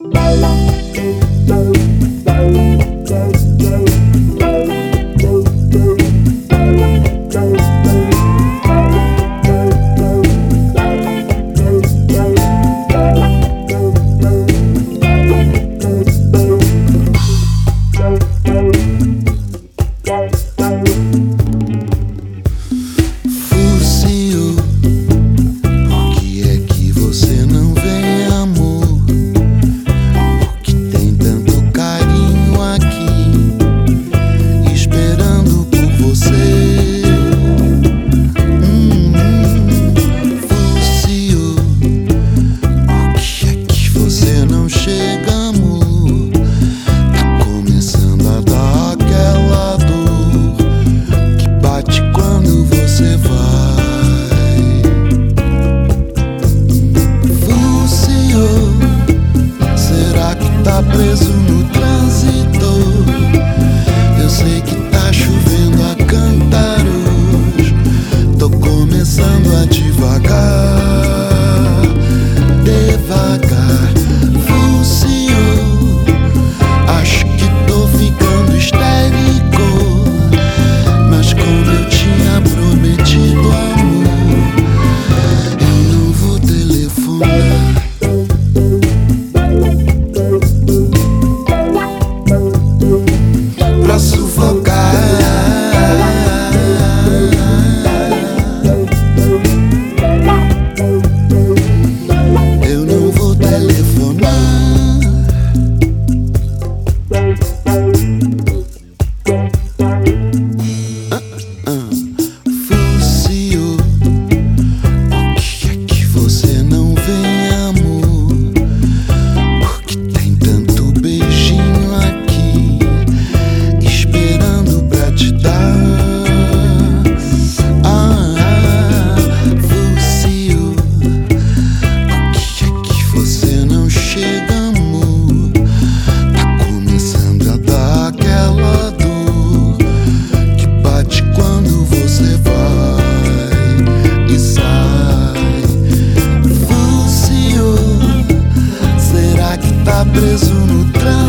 Bye. tá preso no preso no trânsito.